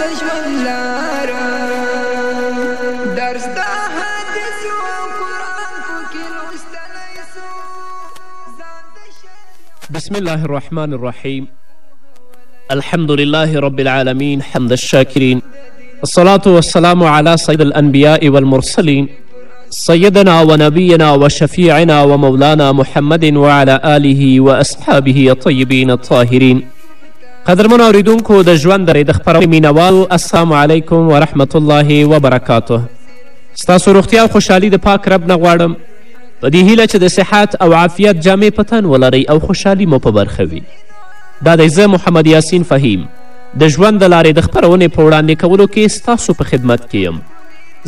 د ژوند لاره بسم الله الرحمن الرحيم الحمد لله رب العالمين حمد الشاكرين الصلاة والسلام على سيد الأنبياء والمرسلين سيدنا ونبينا وشفيعنا ومولانا محمد وعلى آله وأصحابه الطيبين الطاهرين قدرمن اوریدونکو د ژوند درې د خپرونې مینوالو السلام علیکم ورحمت الله وبرکاته ستاسو روغتیا او خوشحالي د پاک رب نه غواړم په دې هیله چې د صحت او عافیت جامې په تن ولرئ او خوشحالي مو په برخه وي دا دی زه محمد یاسین فهیم د ژوند د لارې د خپرونې په وړاندې کولو کې ستاسو په خدمت کې یم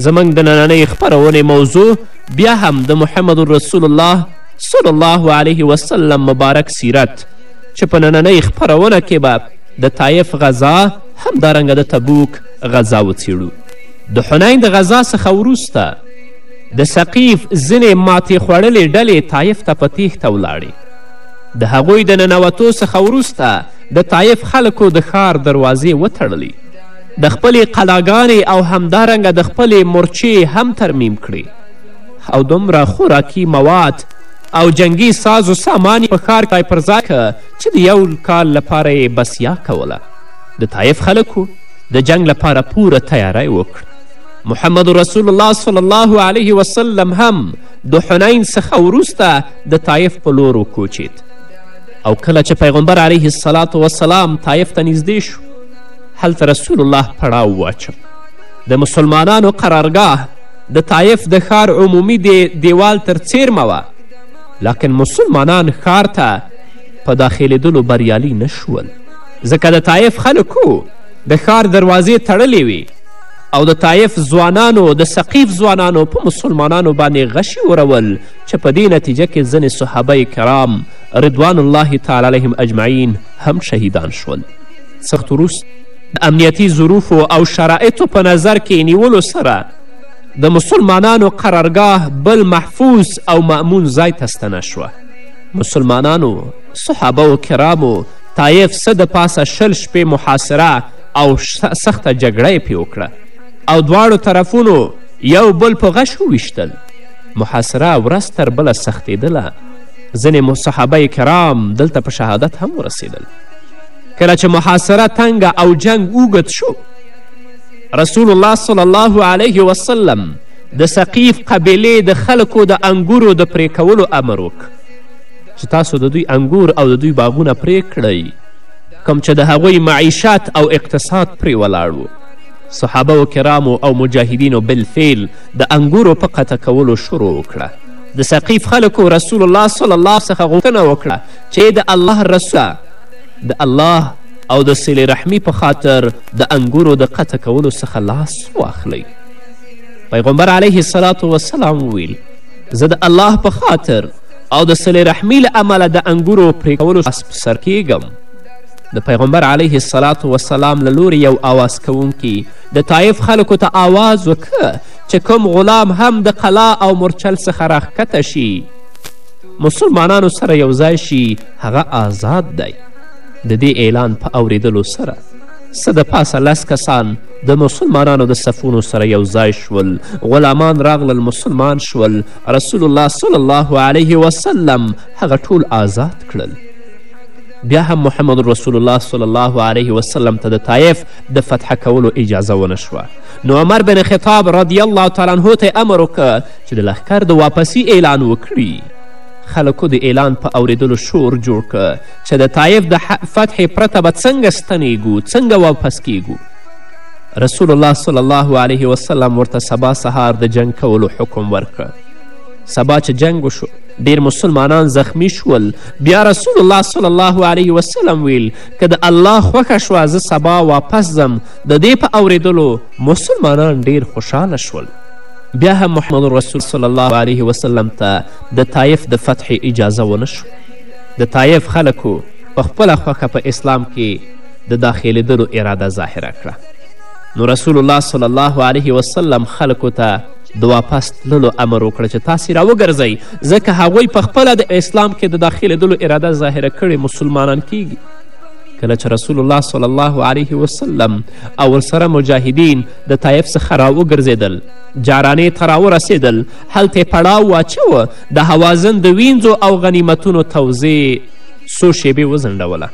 زموږ د نننۍ خپرونې موضوع بیا هم د محمد رسول الله صلی الله علیه وسلم مبارک سیرت چې په نننۍ خپرونه کې به د طایف غذا همدارنګه د تبوک غذا وڅیړو د حنین د غذا څخه وروسته د سقیف ځینې ماتې خوړلې ډلې طایف ته په تیښته ولاړې د هغوی د ننوتو څخه وروسته د طایف خلکو د ښار دروازې وتړلې د خپلې قلاګانې او همدارنګه د خپلې مرچې هم ترمیم کړې او دومره خوراکي مواد او جنګي ساز و سامان یې په ښار کې پر ځای که چې د یو کال لپاره یې بسیا کوله د طایف خلکو د جنګ لپاره پوره تیاری وکړ محمد رسول الله صلی الله علیه وسلم هم د حنین څخه وروسته د طایف په لور وکوچید او کله چې پیغمبر علیه السلام وسلام طایف ته نږدې شو هلته رسول الله پړاو واچو د مسلمانانو قرارګاه د طایف د ښار عمومي دې دیوال تر څیرمه وه لکن مسلمانان ښار ته په داخلیدلو بریالي نه شول ځکه د طایف خلکو د ښار دروازې تړلې وې او د طایف ځوانانو د سقیف ځوانانو په مسلمانانو باندې غشي ورول چې په دې نتیجه کې ځینې صحابه کرام رضوان الله تعالی علیهم اجمعین هم شهیدان شول سخت وروست د امنیتي ظروفو او شرایطو په نظر کې نیولو سره د مسلمانانو قرارګاه بل محفوظ او مأمون ځای ته ستنه شوه مسلمانانو صحابه و کرامو طایف څه د پاسه شل شپې محاصره او سخته جګړه یې پې وکړه او دواړو طرفونو یو بل په غش وویشتل محاصره ورځ تر بله سختېدله ځینې صحابه کرام دلته په شهادت هم ورسېدل کله چې محاصره تنګه او جنگ اوږد شو رسول الله صلی الله علیه وسلم د سقیف قبیلې د خلکو د انګورو د پرې کولو امر وکړ چې تاسو د دوی انګور او د دوی باغونه پرې کړئ کوم چې د هغوی معیشت او اقتصاد پرې ولاړ و صحابه و کرامو او مجاهدینو بالفعل د انګورو په قطع کولو شروع وکړه د سقیف خلکو رسول الله صلی الله څخه غوښتنه وکړه چې د الله رسوله د الله او د صلې رحمي په خاطر د انګورو د قطع کولو څخه لاس واخلئ پیغمبر علیه السلام وسلام وویل زه د الله په خاطر او د صلې رحمي له امله د انګورو پرې کولو لاس په سر کیږم د پیغمبر علیه السلام وسلام له لورې یو آواز کوونکي د طایف خلکو ته آواز وکړه چې کوم غلام هم د قلا او مرچل څخه راښکته شي مسلمانانو سره یو ځای شي هغه آزاد دی د دې اعلان په اوریدلو سره څه د پاسه لس کسان د مسلمانانو د صفونو سره یو ځای شول غلامان راغلل مسلمان شول رسول الله صلی الله علیه وسلم هغه ټول آزاد کړل بیا هم محمد رسول الله صلی الله علیه وسلم ته د طایف د فتح کولو اجازه ونه شوه نو عمر بن خطاب رضی الله تعالی عنه ته امر وکړه چې د لښکر د واپسی اعلان وکړي خلکو د اعلان په اوریدلو شور جوړ که چې د طایف د فتحې پرته به څنګه ستنیږو څنګه واپس کیږو رسول الله صلی الله علیه وسلم ورته سبا سهار د جنگ کولو حکم ورکړ سبا چې جنگ وشو ډیر مسلمانان زخمی شول بیا رسول الله صلی الله علیه وسلم ویل که د الله خوښه شوه زه سبا واپس ځم د دې په اوریدلو مسلمانان ډیر خوشحاله شول بیا هم محمد رسول صلی الله علیه وسلم ته د طایف د فتح اجازه ونه شو د طایف خلکو په خپله خوښه په اسلام کې د داخلیدلو اراده ظاهره کړه نو رسول الله صلی الله علیه وسلم خلکو ته د واپس تللو امر وکړ چې تاسې راوګرځئ ځکه هغوی په خپله د اسلام کې د داخلیدلو اراده ظاهره کړې مسلمانان کیږي کله چې رسول الله صلی الله علیه وسلم او ورسره مجاهدین د طایف څخه راوګرځېدل جارانې ته راورسېدل هلته یې پړاو واچوه د هوازن د وینځو او غنیمتونو توزیع څو شیبې وځنډوله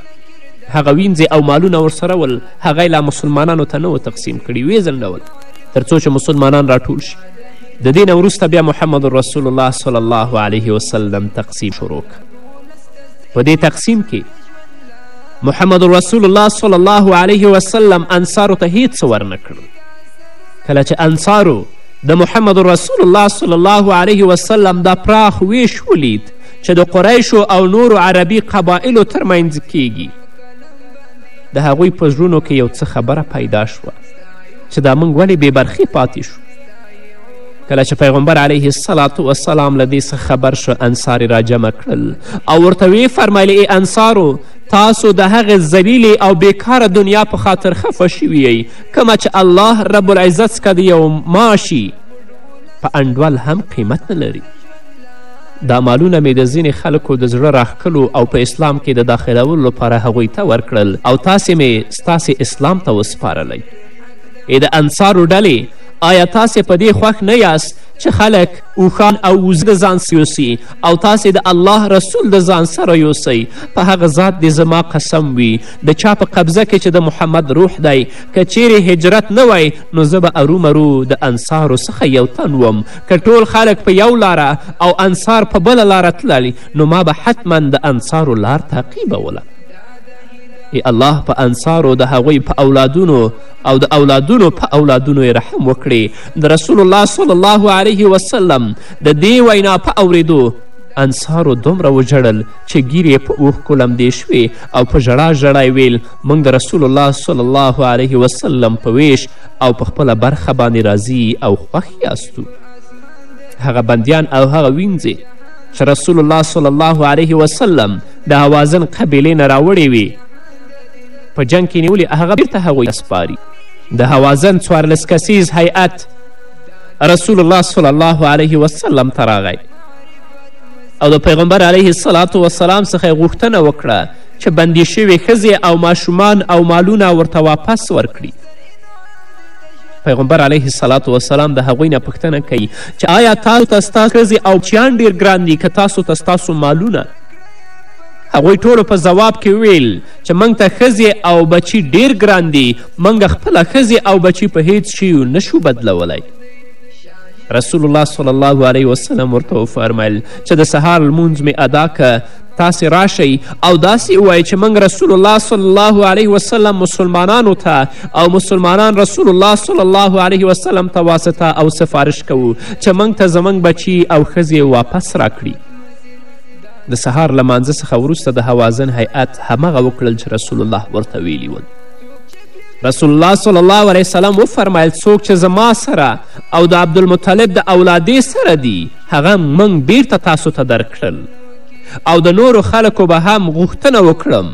هغه وینځې او مالونه ورسره ول هغه یې لا مسلمانانو ته نه و تقسیم کړي ویې ځنډول تر څو چې مسلمانان راټول شي د دې نه وروسته بیا محمد رسول الله صلی الله علیه وسلم تقسیم شروع په دې تقسیم کې محمد رسول الله صلی الله علیه وسلم انصارو ته هیڅ څه ورنه کړل کله چې انصارو د محمد رسول الله صلی الله علیه وسلم دا پراخ ویش ولید چې د قریشو او نورو عربي قبایلو ترمنځ کیږي د هغوی په زړونو کې یو څه خبره پیدا شوه چې دا موږ ولې بې برخې پاتې شو کله چې پیغمبر علیه السلام وسلام له دې څخه خبر شو انصار را جمع کړل او ورته ویې فرمیل ای انصارو تاسو د هغې ذلیلې او بیکاره دنیا په خاطر خفه شوي یئ کومه چې الله رب العزت څخه د یو ماشي په انډول هم قیمت نه لري دا مالونه مې د ځینې خلکو د زړه راښکلو او په اسلام کې د داخلولو لپاره هغوی ته ورکړل او تاسې مې ستاسې اسلام ته وسپارلی ای د انصارو ډلې آیا تاسې په دې خوښ نه یاست چې خلک اوښان او وزې د ځان یوسي او تاسې د الله رسول د ځان سره یوسئ په هغه ذات دې زما قسم وي د چا په قبضه کې چې د محمد روح دی که چیرې هجرت نه وای نو زه به ارومرو د انصارو څخه یو تن وم که ټول خلک په یو لاره او انصار په بله لاره تلل نو ما به حتما د انصارو لار تعقیبوله ای الله په انصارو د هغوی په اولادونو او د اولادونو په اولادونو یې رحم وکړي د رسول الله صلی الله علیه وسلم د دې وینا په اوریدو انصارو دومره وژړل چې ګیرې په اوښکو لمدې شوې او په ژړا ژړا ویل موږ د رسول الله صلی الله علیه وسلم په ویش او په خپله برخه باندې راضي او خوښ یاستو هغه بندیان او هغه وینځې چې رسول الله صلی الله علیه وسلم د هوازن قبیلې نه راوړې وي په جنګ کې نیولي هغه بیرته هغوی ته سپاري د هوازن څوارلس کسیز هیئت رسول الله صلی الله علیه وسلم ته راغی او د پیغمبر علیه السلام وسلام څخه یې غوښتنه وکړه چې بندي شوې ښځې او ماشومان او مالونه ورته واپس ورکړي پیغمبر علیه السلام وسلام د هغوی نه پوښتنه کوي چې آیا تاسو ته ستاسو ښځې او چیان ډیر ګران دي که تاسو ته ستاسو مالونه هغوی ټولو په ځواب کې ویل چې موږ ته ښځې او بچي ډیر ګران دي موږ خپله ښځې او بچي په هیڅ شیو نشو بدلولی رسول الله صلی الله علیه وسلم ورته وفرمیل چې د سهار لمونځ مې ادا که تاسې راشئ او داسې ووایئ چې موږ رسول الله صلی الله علیه وسلم مسلمانانو ته او مسلمانان رسول الله صلی الله علیه وسلم ته واسطه او سفارش کوو چې موږ ته زموږ بچي او ښځې واپس راکړي د سهار لمانځه څخه وروسته د هوازن هیئت همغه وکړل چې رسول الله ورته ویلي ول رسول الله صلی الله علیه وسلم وفرمایل څوک چې زما سره او د عبدالمطلب د اولادې سره دي هغه موږ بیرته تاسو ته درکړل او د نورو خلکو به هم غوښتنه وکړم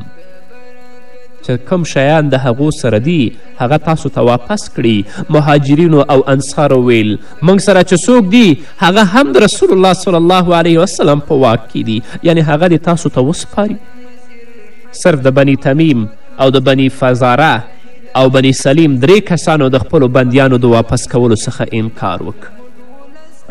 چې کوم شیان د هغو سره دي هغه تاسو ته واپس کړي مهاجرینو او انصارو ویل موږ سره چې څوک دي هغه هم د رسول الله صلی الله علیه وسلم په واک کې دي یعنی هغه دې تاسو ته وسپاري صرف د بني تمیم او د بني فزاره او بني سلیم درې کسانو د خپلو بندیانو د واپس کولو څخه انکار وکړ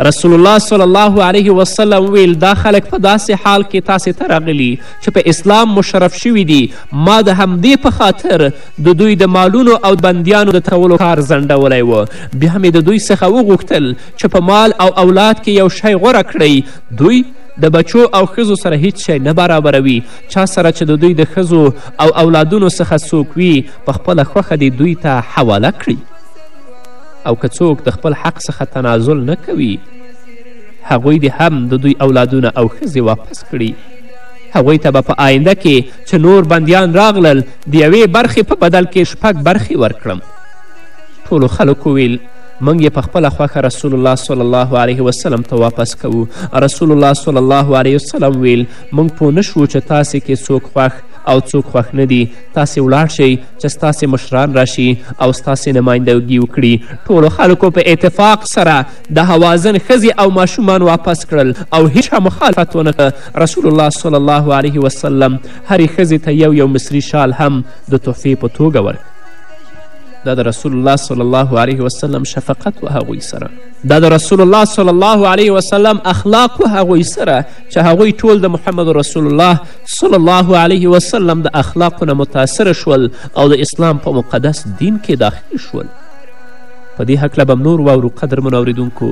رسول الله صلی الله علیه وسلم ویل دا خلک په داسې حال کې تاسې ته راغلي چې په اسلام مشرف شوي دي ما د همدې په خاطر د دوی د مالونو او بندیانو د ترولو کار ځنډولی و بیا مې د دوی څخه وغوښتل چې په مال او اولاد کې یو شی غوره کړئ دوی د بچو او ښځو سره هیڅ شی نه برابروي چا سره چې د دوی د ښځو او اولادونو څخه څوک وي په خپله خوښه دې دوی ته حواله کړي او که څوک د خپل حق څخه تنازل نه کوي هغوی دې هم د دوی اولادونه او ښځې واپس کړي هغوی ته به په آینده کې چې نور بندیان راغلل د یوې برخې په بدل کې شپږ برخې ورکړم ټولو خلکو ویل موږ یې په خپله خوښه رسول الله صلی الله علیه وسلم ته واپس کوو رسول الله صلی الله علیه وسلم ویل موږ پوه نه شوو چې تاسې کې څوک خوښ او څوک خوښ نه دي تاسې ولاړ شئ چې ستاسې مشران راشي او ستاسې نمایندګي وکړي ټولو خلکو په اتفاق سره د هوازن ښځې او ماشومان واپس کړل او هیچا مخالفت ونه رسول الله صلی الله علیه وسلم هرې ښځې ته یو یو مصري شال هم د تحفې په توګه ورکړ دا د رسول الله صلی الله علیه وسلم شفقت و هغوی سره دا د رسول الله صلی الله علیه وسلم اخلاق و هغوی سره چې هغوی ټول د محمد رسول الله صلی الله علیه وسلم د اخلاقو نه متاثر شول او د اسلام په مقدس دین کې داخل شول په دې هکله به نور واورو قدرمن اوریدونکو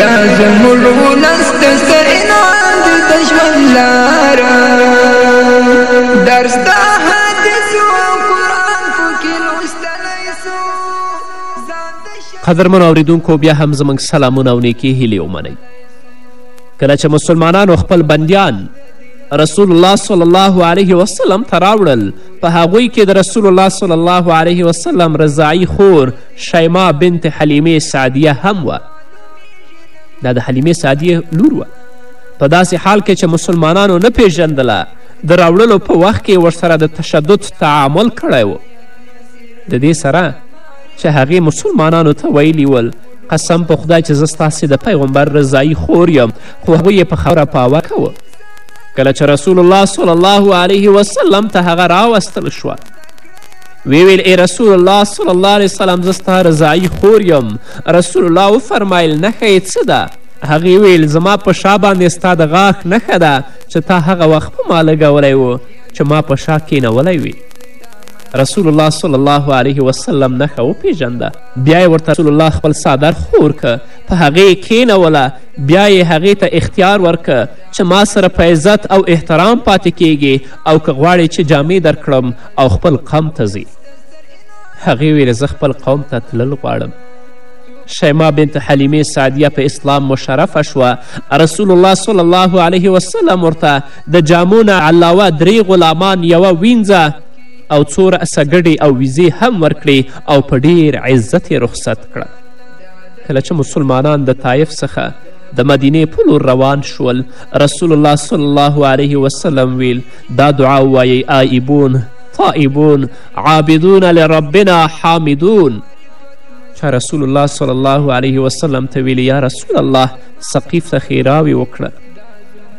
دا زموږ ولس ته څه انعام دی د ژوند لاره درس د حدیثو او قرآن پکې لوستلی سو قدرمنو اورېدونکو بیا هم زموږ سلامونه او نیکې هیلې ومنئ کله چې مسلمانانو خپل بندیان رسول الله صلی الله علیه وسلم ته راوړل په هغوی کې د رسول الله صلی الله علیه وسلم رضاعي خور شیما بنت حلیمې سعدیه هم وه دا د حلیمې سعدیه لور وه په داسې حال کې چې مسلمانانو نه پیژندله د راوړلو په وخت کې ورسره د تشدد تعامل کړی و د دې سره چې هغې مسلمانانو ته ویلي ول قسم په خدای چې زه ستاسې د پیغمبر رضایی خور یم خو هغوی یې په خبره پاوه کوه کله چې رسول الله صلی الله علیه وسلم ته هغه راوستل شوه وی ویل ای رسول الله صلی الله علیه وسلم زه ستا رضایي خور یم رسول الله وفرمایل نښه یې څه ده هغې ویل زما په شا باندې ستا د غاښ نښه ده چې تا هغه وخت په ما لګولی و چې ما په شا کینولی وي رسول الله صلی الله علیه وسلم نښه وپیژنده بیا یې ورته رسول الله خپل څادر خور که په هغې کینوله بیا یې هغې ته اختیار ورکه چې ما سره په عزت او احترام پاتې کیږي او که غواړې چې جامې درکړم او خپل قوم ته ځي هغې ویل زه خپل قوم ته تلل غواړم شیما بنت حلیمې سعدیه په اسلام مشرفه شوه رسول الله صلی الله علیه وسلم ورته د جامو نه علاوه درې غلامان یوه وینځه او څو رأسه ګډې او ویزې هم ورکړې او په ډیر عزت یې رخصت کړه کله چې مسلمانان د طایف څخه د مدینې په لور روان شول رسول الله صلی الله علیه وسلم ویل دا دعا ووایئ آئبون طائبون عابدون لربنا حامدون چا رسول الله صلی الله علیه وسلم ته ویلي یا رسول الله سقیف ته ښېراوې وکړه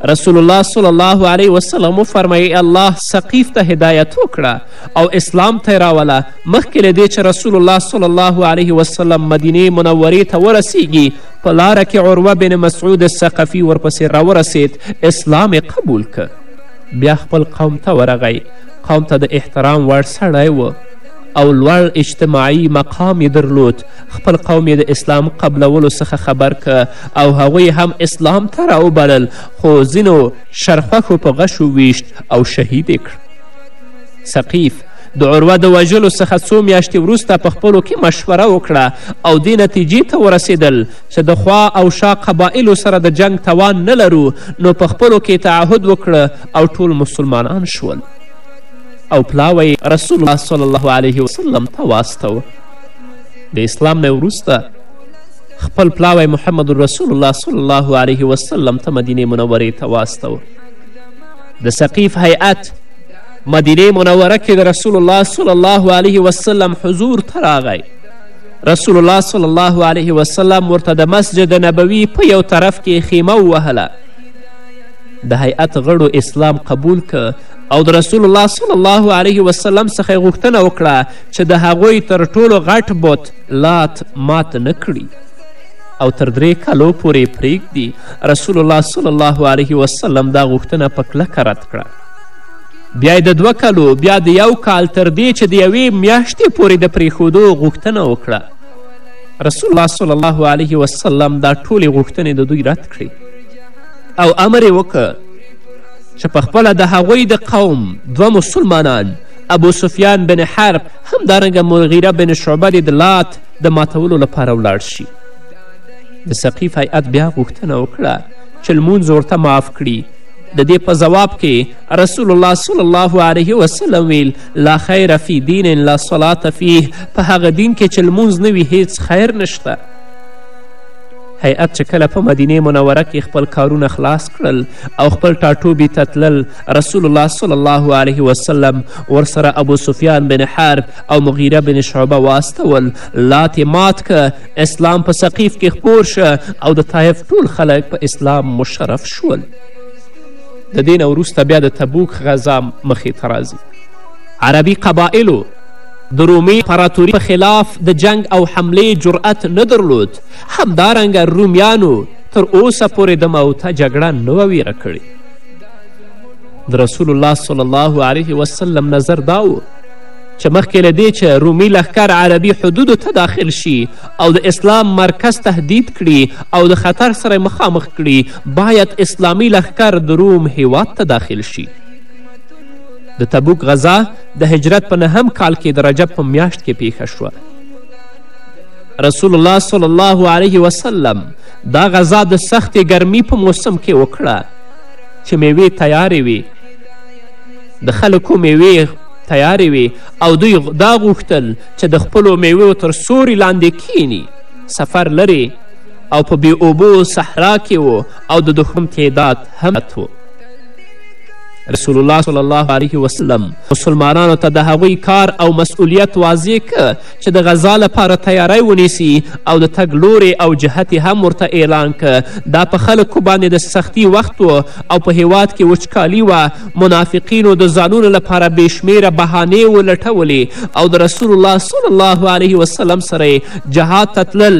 رسول الله صلی الله علیه وسلم وفرمیي الله سقیف ته هدایت وکړه او اسلام ته راوله مخکې له دې چې رسول الله صلی الله علیه وسلم مدینې منورې ته ورسیږي په لاره کې عروه بن مسعود ثقفي ورپسې راورسید اسلام قبول که بیا خپل قوم ته ورغی قوم ته د احترام وړ سړی و او لوړ اجتماعي مقام یې درلود خپل قوم یې د اسلام قبلولو څخه خبر که او هغوی هم اسلام ته راوبلل خو ځینو شرخوښو په غشو ویشت او شهید یې کړ سقیف د عروه د وژلو څخه څو میاشتې وروسته په خپلو کې مشوره وکړه او دې نتیجې ته ورسېدل چې د خوا او شا قبایلو سره د جنګ توان نه لرو نو په خپلو کې تعهد وکړه او ټول مسلمانان شول او پلاوی رسول الله صلی الله علیه وسلم ته واستوه د اسلام نه وروسته خپل پلاوی محمد رسول الله صلی الله علیه وسلم ته مدینې منورې ته واستوه د سقیف هیئت مدینې منوره کې د رسول الله صلی الله علیه وسلم حضور ته راغی رسول الله صلی الله علیه وسلم ورته د مسجد نبوي په یو طرف کې خیمه ووهله د هیئت غړو اسلام قبول که او د رسول الله صلی الله علیه وسلم څخه یې غوښتنه وکړه چې د هغوی تر ټولو غټ بت لات مات نه کړي او تر درې کالو پورې پریږدي رسول الله صلی الله علیه وسلم دا غوښتنه په کلکه رد کړه بیا د دوه کلو بیا د یو کال تر دې چې د یوې میاشتې پورې د پرېښودو غوښتنه وکړه رسول الله صلی الله علیه وسلم دا ټولې غوښتنې د دوی رد کړې او امر یې وکړ چې په خپله د هغوی د قوم دوه مسلمانان ابو سفیان بن حرب همدارنګه مغیره بن شعبه دې د لات د ماتولو لپاره ولاړ شي د سقیف هیئت بیا غوښتنه وکړه چې لمونځ ورته معاف کړي د دې په ځواب کې رسول الله صلی الله علیه وسلم ویل لا خیر فی دین لا صلات فیه په هغه دین کې چې لمونځ نه وي هیڅ خیر نشته هیئت چې کله په مدینه منوره کې خپل کارونه خلاص کړل او خپل ټاټوبي ته تلل رسول الله صلی الله علیه وسلم ورسره ابو سفیان بن حرب او مغیره بن شعبه واستول لات مات که اسلام په سقیف کې خپور شه او د طایف ټول خلک په اسلام مشرف شول د دې نه وروسته بیا د تبوک غزا مخې ته راځي عربي قبایلو د رومي امپراتوري په خلاف د جنگ او حملې جرأت نه درلود همدارنګه رومیانو تر اوسه پورې د موته جګړه نه وه ویره کړې د رسول الله صلی الله علیه وسلم نظر دا و چې مخکې له دې چې رومي لښکر عربي حدودو ته داخل شي او د اسلام مرکز تهدید کړي او د خطر سره مخامخ کړي باید اسلامي لښکر د روم هیواد ته داخل شي د تبوک غزا د هجرت په نهم کال کې د رجب په میاشت کې پیښه شوه رسول الله صلی الله علیه وسلم دا غذا د سختې ګرمي په موسم کې وکړه چې میوې تیارې وي د خلکو میوې تیارې وي او دوی دا غوښتل چې د خپلو میوو تر سوري لاندې کینی سفر لرې او په بې اوبو صحرا کې و او د دښمن تعداد هم زیات و رسول الله صلی الله علیه وسلم مسلمانانو ته د هغوی کار او مسئولیت واضح که چې د غذا لپاره تیاری ونیسي او د تګ لورې او جهت هم ورته اعلان که دا په خلکو باندې د سختی وخت و او په هیواد کې وچکالي وه منافقینو د ځانونو لپاره بې شمیره بهانې ولټولې او د رسول الله صلی الله علیه وسلم سره جهاد ته تلل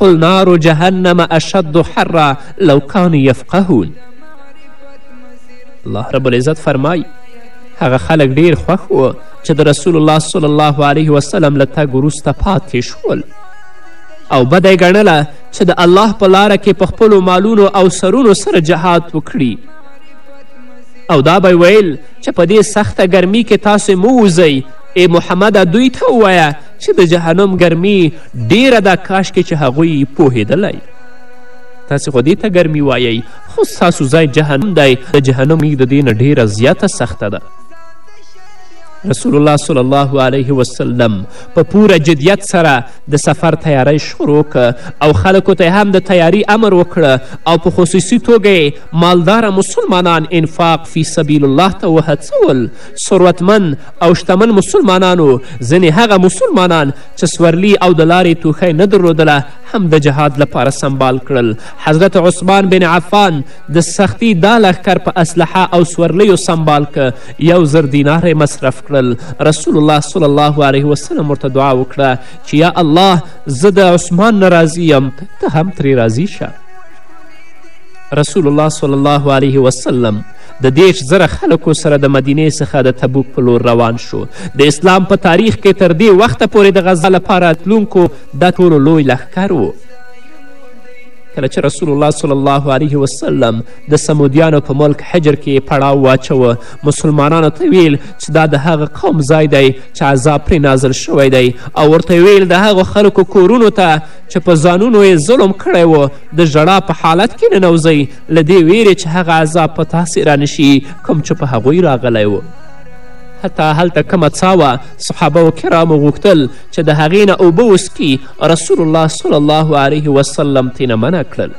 قل نار جهنم اشد حرا لو کانو یفقهون الله رب العزت فرمای هغه خلک ډیر خوښ و چې د رسول الله صلی الله علیه وسلم له تګ وروسته پاتې شول او بده یې ګڼله چې د الله په لاره کې په خپلو مالونو او سرونو سره جهاد وکړي او دا به ویل چې په دې سخته ګرمي کې تاسې مه ووځئ ای محمده دوی ته ووایه چې د جهنم ګرمي ډیره ده کاشکې چې هغوی پوهېدلی تاسې خو دې ته ګرمي وایئ خو ستاسو ځای جهنم دی د جهنم میږ د دې نه ډیره زیاته سخته ده رسول الله صلی الله علیه وسلم په پوره جدیت سره د سفر تیاری شروع که او خلکو ته هم د تیاری امر وکړه او په خصوصي توګه مالداره مسلمانان انفاق فی سبیل الله ته وهڅول ثروتمند او شتمن مسلمانانو ځینې هغه مسلمانان چې سورلی او د لارې توښی نه درلودله هم د جهاد لپاره سمبال کړل حضرت عثمان بن عفان د سختی دا لښکر په اسلحه او سورلیو سمبال که یو زر دیناره مصرف کړل رسول الله صلی الله علیه وسلم ورته دعا وکړه چې یا الله زه د عثمان نه راضي یم ته هم ترې راضي شه رسول الله صلی الله علیه وسلم د دېرش زره خلکو سره د مدینې څخه د تبوک په لور روان شو د اسلام په تاریخ کې تر دې وخته پورې د غزا لپاره تلونکو دا ټولو لوی لښکر و کله چې رسول الله صلی الله علیه وسلم د سمودیانو په ملک حجر کې پړاو واچوه مسلمانانو ته ویل چې دا د هغه قوم ځای دی چې عذاب پرې نازل شوی دی او ورته ویل د هغو خلکو کورونو ته چې په ځانونو یې ظلم کړی و د ژړا په حالت کې ننوځئ له دې ویرې چې هغه عذاب په تاسې رانشي کوم چې په هغوی راغلی و حتی هلته کومه څاه وه صحابه و کرامو غوښتل چې د هغې نه اوبه وسکي رسول الله صلی الله علیه وسلم ترې منع کړل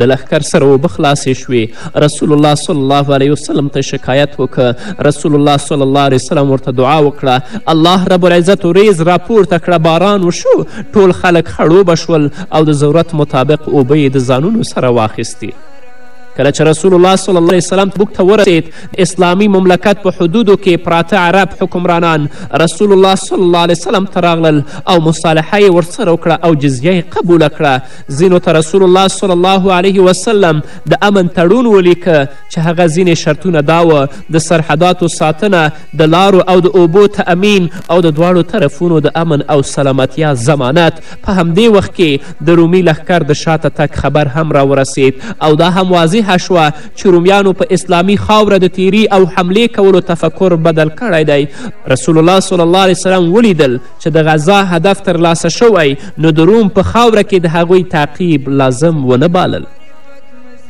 د لښکر سره اوبه خلاصې شوې رسول الله صلی الله علیه وسلم ته شکایت وکړه رسول الله صلی الله علیه وسلم ورته دعا وکړه الله رب العزت وریځ راپورته کړه باران وشو ټول خلک خړوبه شول او د ضرورت مطابق اوبه یې د ځانونو سره واخیستې کله چې رسول الله صلی الله علیه وسلم تبوک ته ورسید اسلامي مملکت په حدودو کې پراته عرب حکمرانان رسول الله صلی الله علیه وسلم ته راغلل او مصالحه یې ورسره وکړه او جزیه یې قبوله کړه ځینو ته رسول الله صلی الله علیه وسلم د امن تړون ولیکه چې هغه ځینې شرطونه دا وه د سرحداتو ساتنه د لارو او د اوبو تأمین او د دواړو طرفونو د امن او سلامتیا ضمانت په همدې وخت کې د رومي لښکر د شاته تګ خبر هم راورسید او دا هم واضحه شوه چې رومیانو په اسلامي خاوره د تیری او حملې کولو تفکر بدل کړی دی رسول الله صلی الله علیه وسلم ولیدل چې د غزا هدف ترلاسه شوی نو د روم په خاوره کې د هغوی تعقیب لازم ونه بالل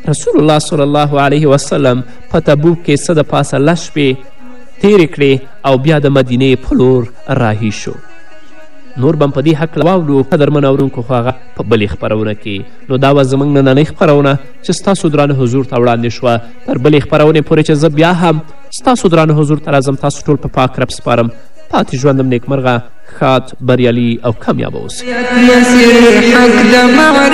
رسول الله صلی الله علیه وسلم په تبوک کې څه د پاسه لس شپې تیرې کړې او بیا د مدینې په لور راهي شو نور به هم په دې هکله واورو قدرمن اورونکو خو هغه په بلې خپرونه کې نو دا وه زموږ نننۍ خپرونه چې ستاسو درانه حضور ته وړاندې شوه تر بلې خپرونې پورې چې زه بیا هم ستاسو درانه حضور ته راځم تاسو ټول په پاک رب سپارم پاتې ژوندم نیکمرغه ښاد بریالي او کامیابه اوسئ